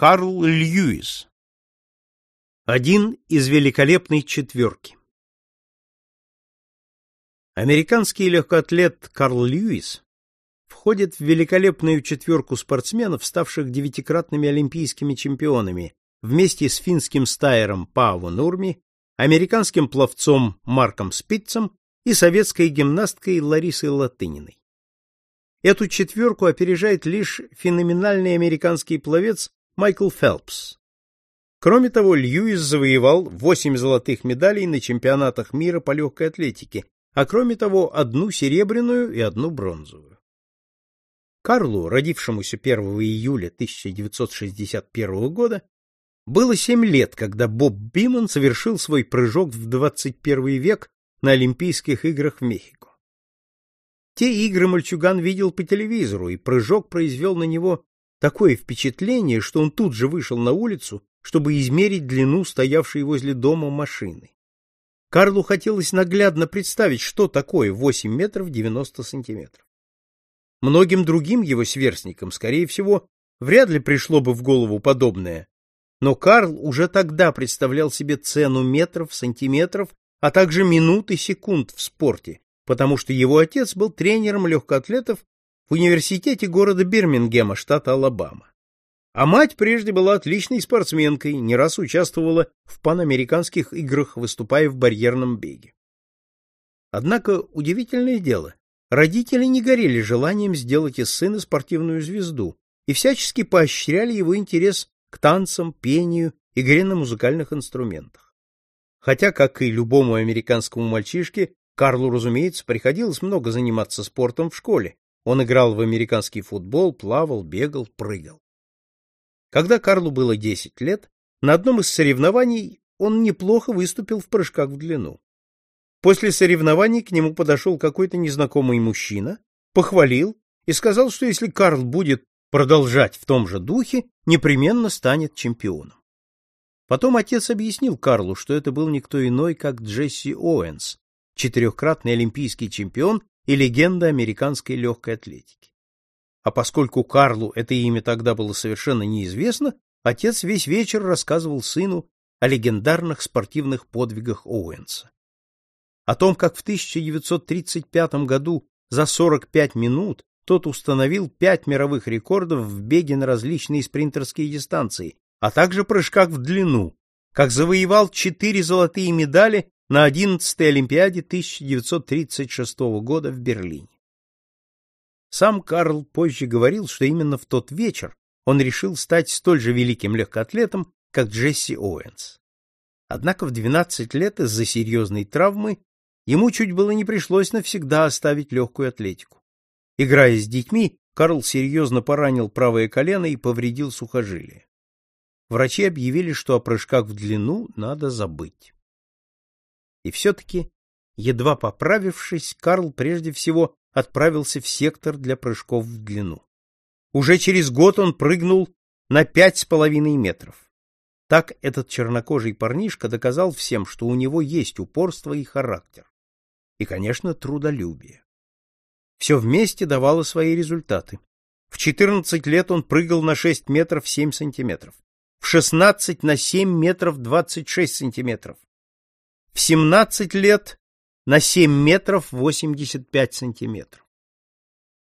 Карл Льюис. Один из великолепной четверки. Американский легкоатлет Карл Льюис входит в великолепную четверку спортсменов, ставших девятикратными олимпийскими чемпионами, вместе с финским стайером Пааво Нурми, американским пловцом Марком Спитцем и советской гимнасткой Ларисой Латыниной. Эту четверку опережает лишь феноменальный американский пловец Майкл Фелпс. Кроме того, Льюис завоевал 8 золотых медалей на чемпионатах мира по легкой атлетике, а кроме того, одну серебряную и одну бронзовую. Карлу, родившемуся 1 июля 1961 года, было 7 лет, когда Боб Биман совершил свой прыжок в 21 век на Олимпийских играх в Мехико. Те игры мальчуган видел по телевизору, и прыжок произвел на него такое впечатление, что он тут же вышел на улицу, чтобы измерить длину стоявшей возле дома машины. Карлу хотелось наглядно представить, что такое 8 метров 90 сантиметров. Многим другим его сверстникам, скорее всего, вряд ли пришло бы в голову подобное, но Карл уже тогда представлял себе цену метров, сантиметров, а также минут и секунд в спорте, потому что его отец был тренером легкоатлетов в университете города Бирмингема, штата Алабама. А мать прежде была отличной спортсменкой, не раз участвовала в панамериканских играх, выступая в барьерном беге. Однако удивительное дело, родители не горели желанием сделать из сына спортивную звезду и всячески поощряли его интерес к танцам, пению, игре на музыкальных инструментах. Хотя, как и любому американскому мальчишке, Карлу, разумеется, приходилось много заниматься спортом в школе. Он играл в американский футбол, плавал, бегал, прыгал. Когда Карлу было 10 лет, на одном из соревнований он неплохо выступил в прыжках в длину. После соревнований к нему подошел какой-то незнакомый мужчина, похвалил и сказал, что если Карл будет продолжать в том же духе, непременно станет чемпионом. Потом отец объяснил Карлу, что это был никто иной, как Джесси Оуэнс, четырехкратный олимпийский чемпион и легенда американской легкой атлетики. А поскольку Карлу это имя тогда было совершенно неизвестно, отец весь вечер рассказывал сыну о легендарных спортивных подвигах Оуэнса. О том, как в 1935 году за 45 минут тот установил пять мировых рекордов в беге на различные спринтерские дистанции, а также прыжках в длину, как завоевал четыре золотые медали на 11-й Олимпиаде 1936 года в Берлине. Сам Карл позже говорил, что именно в тот вечер он решил стать столь же великим легкоатлетом, как Джесси Оуэнс. Однако в 12 лет из-за серьезной травмы ему чуть было не пришлось навсегда оставить легкую атлетику. Играя с детьми, Карл серьезно поранил правое колено и повредил сухожилие. Врачи объявили, что о прыжках в длину надо забыть. И все-таки, едва поправившись, Карл прежде всего отправился в сектор для прыжков в длину. Уже через год он прыгнул на пять с половиной метров. Так этот чернокожий парнишка доказал всем, что у него есть упорство и характер. И, конечно, трудолюбие. Все вместе давало свои результаты. В 14 лет он прыгал на 6 метров 7 сантиметров. В 16 на 7 метров 26 сантиметров. В 17 лет на 7 метров 85 сантиметров.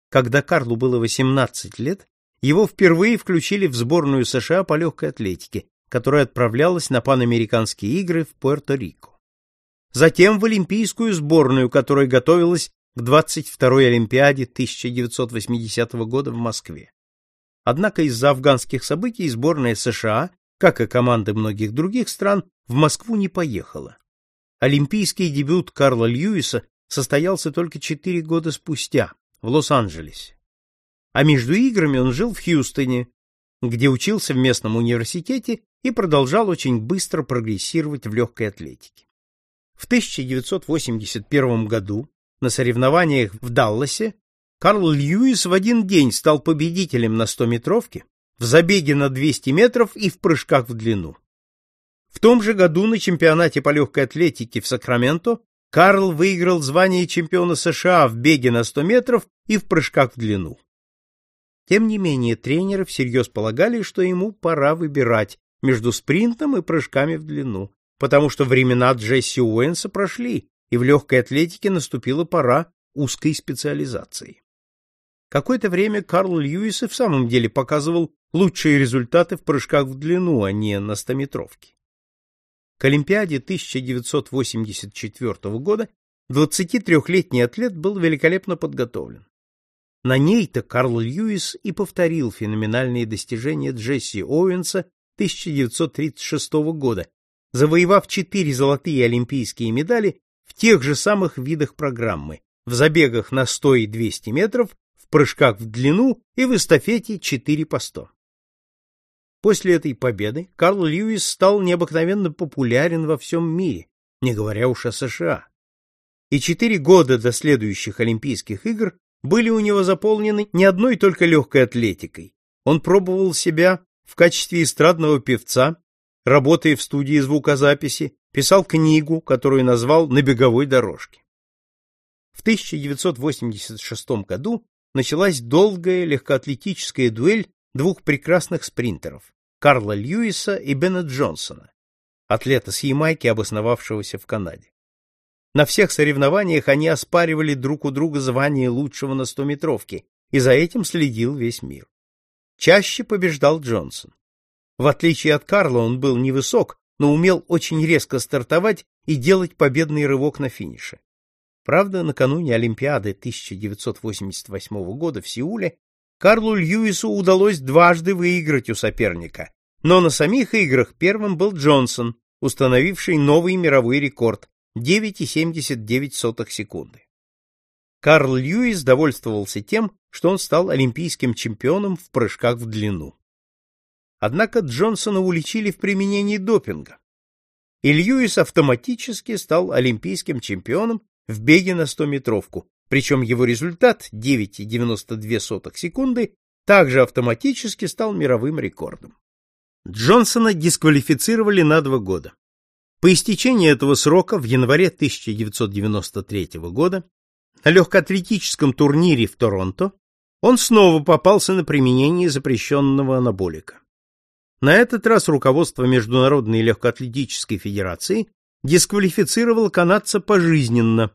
Когда Карлу было 18 лет, его впервые включили в сборную США по легкой атлетике, которая отправлялась на панамериканские игры в Пуэрто-Рико. Затем в олимпийскую сборную, которая готовилась к 22-й Олимпиаде 1980 года в Москве. Однако из-за афганских событий сборная США, как и команды многих других стран, в Москву не поехала. Олимпийский дебют Карла Льюиса состоялся только четыре года спустя, в Лос-Анджелесе. А между играми он жил в Хьюстоне, где учился в местном университете и продолжал очень быстро прогрессировать в легкой атлетике. В 1981 году на соревнованиях в Далласе Карл Льюис в один день стал победителем на 100-метровке, в забеге на 200 метров и в прыжках в длину. В том же году на чемпионате по легкой атлетике в Сакраменто Карл выиграл звание чемпиона США в беге на 100 метров и в прыжках в длину. Тем не менее, тренеры всерьез полагали, что ему пора выбирать между спринтом и прыжками в длину, потому что времена Джесси Уэнса прошли, и в легкой атлетике наступила пора узкой специализации. Какое-то время Карл Льюис и в самом деле показывал лучшие результаты в прыжках в длину, а не на стометровке. К Олимпиаде 1984 года 23-летний атлет был великолепно подготовлен. На ней-то Карл Льюис и повторил феноменальные достижения Джесси Оуэнса 1936 года, завоевав четыре золотые олимпийские медали в тех же самых видах программы в забегах на 100 и 200 метров, в прыжках в длину и в эстафете 4 по 100. После этой победы Карл Льюис стал необыкновенно популярен во всем мире, не говоря уж о США. И четыре года до следующих Олимпийских игр были у него заполнены не одной только легкой атлетикой. Он пробовал себя в качестве эстрадного певца, работая в студии звукозаписи, писал книгу, которую назвал «На беговой дорожке». В 1986 году началась долгая легкоатлетическая дуэль двух прекрасных спринтеров – Карла Льюиса и Бена Джонсона, атлета с Ямайки, обосновавшегося в Канаде. На всех соревнованиях они оспаривали друг у друга звание лучшего на стометровке, и за этим следил весь мир. Чаще побеждал Джонсон. В отличие от Карла, он был невысок, но умел очень резко стартовать и делать победный рывок на финише. Правда, накануне Олимпиады 1988 года в Сеуле Карлу Льюису удалось дважды выиграть у соперника, но на самих играх первым был Джонсон, установивший новый мировой рекорд 9,79 секунды. Карл Льюис довольствовался тем, что он стал олимпийским чемпионом в прыжках в длину. Однако Джонсона уличили в применении допинга, и Льюис автоматически стал олимпийским чемпионом в беге на 100-метровку, причем его результат 9,92 секунды также автоматически стал мировым рекордом. Джонсона дисквалифицировали на два года. По истечении этого срока в январе 1993 года на легкоатлетическом турнире в Торонто он снова попался на применение запрещенного анаболика. На этот раз руководство Международной легкоатлетической федерации дисквалифицировало канадца пожизненно.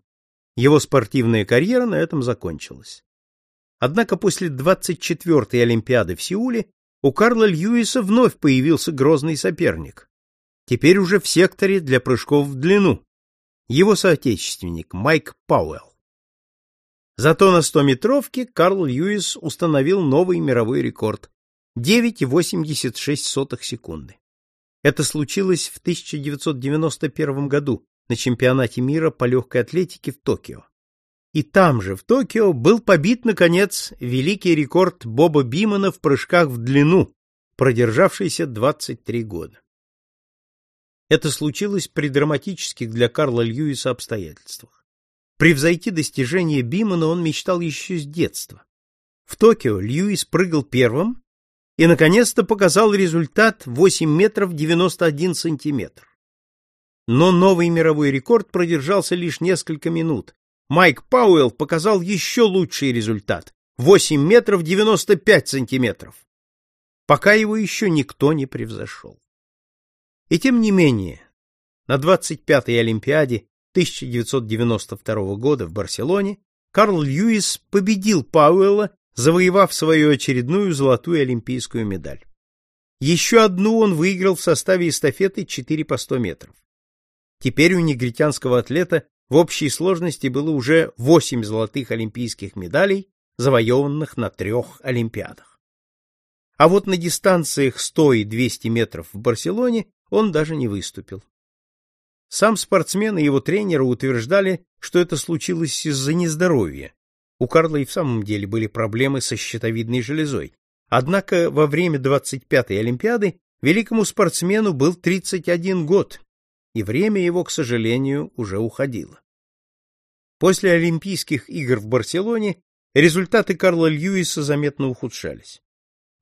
Его спортивная карьера на этом закончилась. Однако после 24-й Олимпиады в Сеуле у Карла Льюиса вновь появился грозный соперник теперь уже в секторе для прыжков в длину, его соотечественник Майк Пауэлл. Зато на 100-метровке Карл Льюис установил новый мировой рекорд 9,86 секунды. Это случилось в 1991 году на чемпионате мира по легкой атлетике в Токио. И там же, в Токио, был побит, наконец, великий рекорд Боба Бимана в прыжках в длину, продержавшийся 23 года. Это случилось при драматических для Карла Льюиса обстоятельствах. Превзойти достижения Бимана он мечтал еще с детства. В Токио Льюис прыгал первым и, наконец-то, показал результат 8 метров 91 сантиметр. Но новый мировой рекорд продержался лишь несколько минут. Майк Пауэлл показал еще лучший результат — 8 метров 95 сантиметров. Пока его еще никто не превзошел. И тем не менее, на 25-й Олимпиаде 1992 года в Барселоне Карл Льюис победил Пауэлла, завоевав свою очередную золотую олимпийскую медаль. Еще одну он выиграл в составе эстафеты 4 по 100 метров. Теперь у негритянского атлета в общей сложности было уже 8 золотых олимпийских медалей, завоеванных на трех Олимпиадах. А вот на дистанциях 100 и 200 метров в Барселоне он даже не выступил. Сам спортсмен и его тренеры утверждали, что это случилось из-за нездоровья. У Карла и в самом деле были проблемы со щитовидной железой. Однако во время 25-й Олимпиады великому спортсмену был 31 год, и время его, к сожалению, уже уходило. После Олимпийских игр в Барселоне результаты Карла Льюиса заметно ухудшались.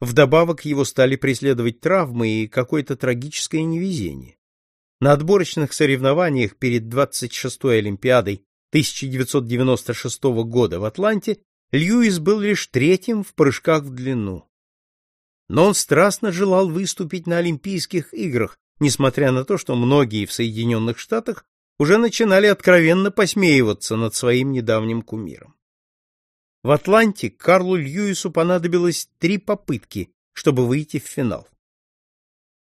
Вдобавок его стали преследовать травмы и какое-то трагическое невезение. На отборочных соревнованиях перед 26-й Олимпиадой 1996 года в Атланте Льюис был лишь третьим в прыжках в длину. Но он страстно желал выступить на Олимпийских играх, несмотря на то, что многие в Соединенных Штатах уже начинали откровенно посмеиваться над своим недавним кумиром. В Атланте Карлу Льюису понадобилось три попытки, чтобы выйти в финал.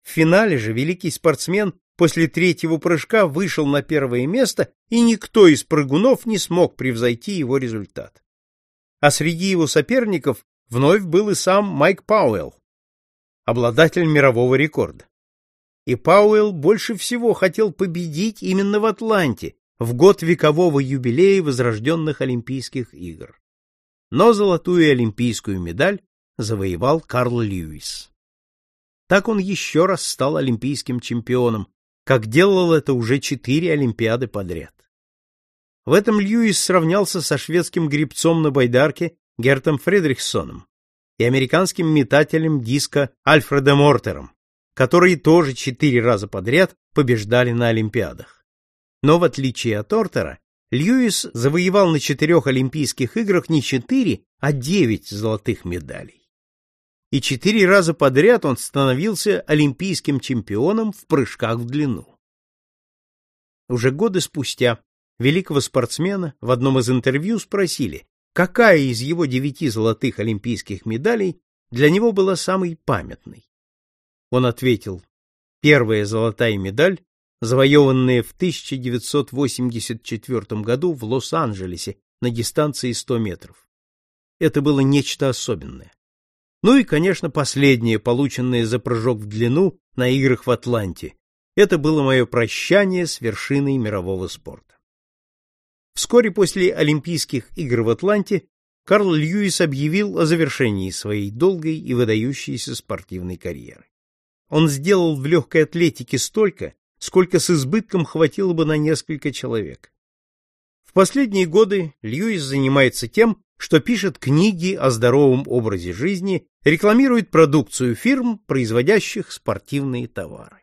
В финале же великий спортсмен после третьего прыжка вышел на первое место, и никто из прыгунов не смог превзойти его результат. А среди его соперников вновь был и сам Майк Пауэлл, обладатель мирового рекорда. И Пауэлл больше всего хотел победить именно в Атланте, в год векового юбилея возрожденных Олимпийских игр. Но золотую олимпийскую медаль завоевал Карл Льюис. Так он еще раз стал олимпийским чемпионом, как делал это уже четыре Олимпиады подряд. В этом Льюис сравнялся со шведским гребцом на байдарке Гертом Фредрихсоном и американским метателем диска Альфредом Мортером, которые тоже четыре раза подряд побеждали на Олимпиадах. Но в отличие от Ортера, Льюис завоевал на четырех Олимпийских играх не четыре, а девять золотых медалей. И четыре раза подряд он становился олимпийским чемпионом в прыжках в длину. Уже годы спустя великого спортсмена в одном из интервью спросили, какая из его девяти золотых олимпийских медалей для него была самой памятной. Он ответил, первая золотая медаль завоеванные в 1984 году в Лос-Анджелесе на дистанции 100 метров. Это было нечто особенное. Ну и, конечно, последнее, полученное за прыжок в длину на играх в Атланте. Это было мое прощание с вершиной мирового спорта. Вскоре после Олимпийских игр в Атланте Карл Льюис объявил о завершении своей долгой и выдающейся спортивной карьеры. Он сделал в легкой атлетике столько, сколько с избытком хватило бы на несколько человек. В последние годы Льюис занимается тем, что пишет книги о здоровом образе жизни, рекламирует продукцию фирм, производящих спортивные товары.